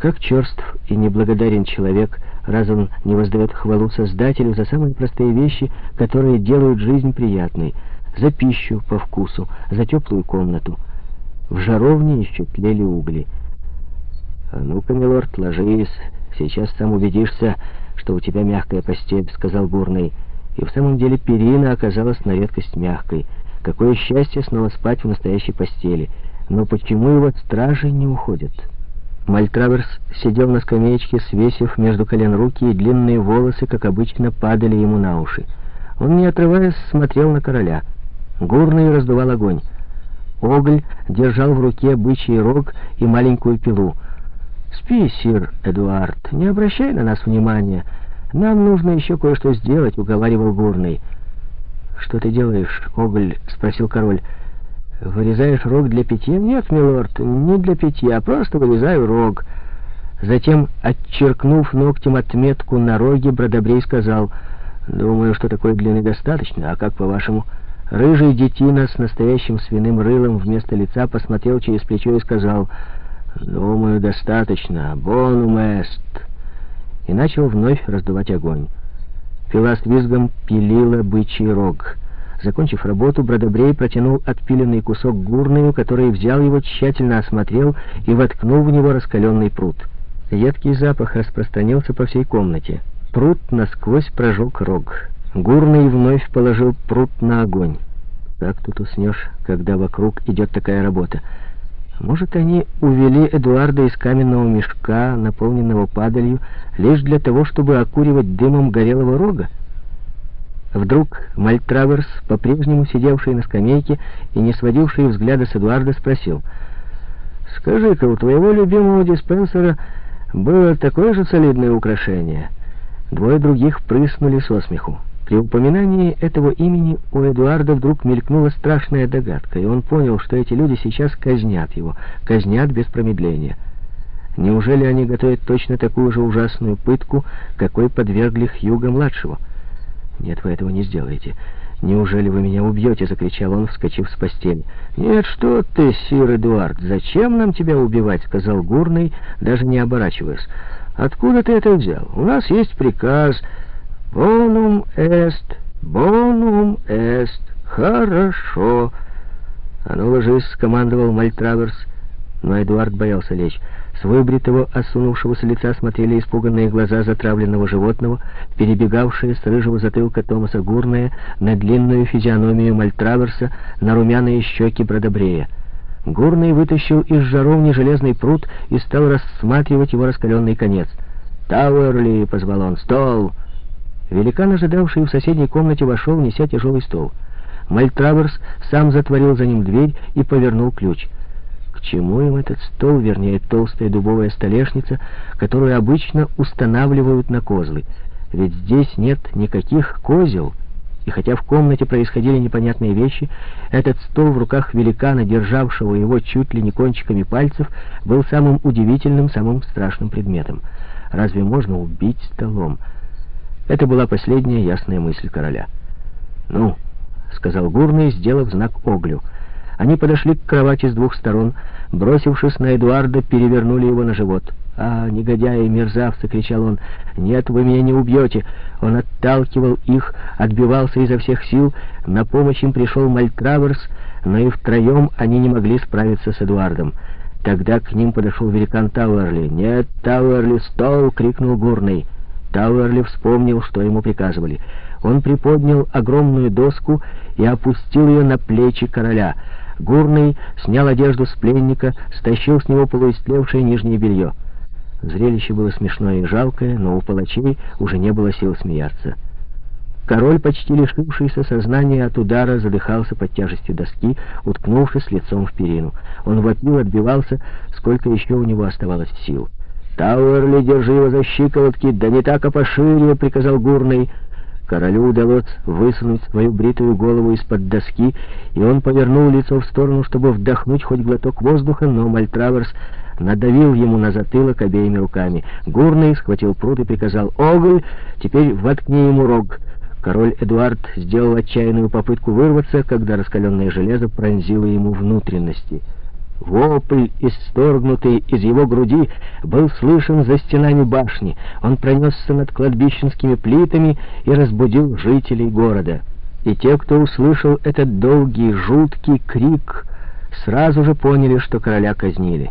Как черств и неблагодарен человек, раз он не воздает хвалу Создателю за самые простые вещи, которые делают жизнь приятной, за пищу по вкусу, за теплую комнату. В жаровне еще тлели угли. «А ну-ка, милорд, ложись, сейчас сам убедишься, что у тебя мягкая постель», — сказал Бурный. И в самом деле перина оказалась на редкость мягкой. Какое счастье снова спать в настоящей постели. Но почему его стражи не уходят?» Мальтраверс сидел на скамеечке, свесив между колен руки, и длинные волосы, как обычно, падали ему на уши. Он, не отрываясь, смотрел на короля. Гурный раздувал огонь. Огль держал в руке бычий рог и маленькую пилу. «Спи, сир Эдуард, не обращай на нас внимания. Нам нужно еще кое-что сделать», — уговаривал Гурный. «Что ты делаешь, Огль?» — спросил король. «Вырезаешь рог для питья?» «Нет, милорд, не для питья, а просто вырезаю рог». Затем, отчеркнув ногтем отметку на роге, Бродобрей сказал, «Думаю, что такой длины достаточно, а как по-вашему?» Рыжий детина с настоящим свиным рылом вместо лица посмотрел через плечо и сказал, «Думаю, достаточно, бонум эст», и начал вновь раздувать огонь. Пила с визгом пилила бычий рог — Закончив работу, Бродобрей протянул отпиленный кусок гурную, который взял его, тщательно осмотрел и воткнул в него раскаленный пруд. Едкий запах распространился по всей комнате. Пруд насквозь прожег рог. Гурный вновь положил пруд на огонь. Как тут уснешь, когда вокруг идет такая работа? Может, они увели Эдуарда из каменного мешка, наполненного падалью, лишь для того, чтобы окуривать дымом горелого рога? Вдруг Мальтраверс, по-прежнему сидевший на скамейке и не сводивший взгляда с Эдуарда, спросил, «Скажи-ка, у твоего любимого диспенсера было такое же солидное украшение?» Двое других прыснули со смеху. При упоминании этого имени у Эдуарда вдруг мелькнула страшная догадка, и он понял, что эти люди сейчас казнят его, казнят без промедления. Неужели они готовят точно такую же ужасную пытку, какой подвергли Хьюга-младшего? «Нет, вы этого не сделаете. Неужели вы меня убьете?» — закричал он, вскочив с постели. «Нет, что ты, сир Эдуард, зачем нам тебя убивать?» — сказал Гурный, даже не оборачиваясь. «Откуда ты это взял? У нас есть приказ. Бонум эст, бонум эст. Хорошо». «А ну, ложись», — скомандовал Мальтраверс. Но Эдуард боялся лечь. С выбритого, осунувшегося лица смотрели испуганные глаза затравленного животного, перебегавшие с рыжего затылка Томаса Гурная на длинную физиономию Мальтраверса, на румяные щеки Бродобрея. Гурный вытащил из жаровни железный пруд и стал рассматривать его раскаленный конец. «Тауэрли!» — позвал он. «Стол!» Великан, ожидавший в соседней комнате, вошел, неся тяжелый стол. Мальтраверс сам затворил за ним дверь и повернул ключ — чему им этот стол, вернее, толстая дубовая столешница, которую обычно устанавливают на козлы? Ведь здесь нет никаких козел. И хотя в комнате происходили непонятные вещи, этот стол в руках великана, державшего его чуть ли не кончиками пальцев, был самым удивительным, самым страшным предметом. Разве можно убить столом? Это была последняя ясная мысль короля. «Ну», — сказал Гурный, сделав знак Оглю, — они подошли к кровати с двух сторон, бросившись на Эдуарда, перевернули его на живот. «А, негодяи, мерзавцы!» — кричал он. «Нет, вы меня не убьете!» Он отталкивал их, отбивался изо всех сил. На помощь им пришел Мальтраверс, но и втроем они не могли справиться с Эдуардом. Тогда к ним подошел великан Тауэрли. «Нет, Тауэрли, стол!» — крикнул Гурный. Тауэрли вспомнил, что ему приказывали. Он приподнял огромную доску и опустил ее на плечи короля — Гурный снял одежду с пленника, стащил с него полуистлевшее нижнее белье. Зрелище было смешное и жалкое, но у палачей уже не было сил смеяться. Король, почти лишившийся сознания от удара, задыхался под тяжестью доски, уткнувшись лицом в перину. Он вопил, отбивался, сколько еще у него оставалось сил. «Тауэрли, держи его за щиколотки, да не так, а пошире!» — приказал Гурный. Королю удалось высунуть свою бритую голову из-под доски, и он повернул лицо в сторону, чтобы вдохнуть хоть глоток воздуха, но Мальтраверс надавил ему на затылок обеими руками. Гурный схватил пруд и приказал «Огль, теперь воткни ему рог». Король Эдуард сделал отчаянную попытку вырваться, когда раскаленное железо пронзило ему внутренности. Вопль, исторгнутый из его груди, был слышен за стенами башни. Он пронесся над кладбищенскими плитами и разбудил жителей города. И те, кто услышал этот долгий, жуткий крик, сразу же поняли, что короля казнили.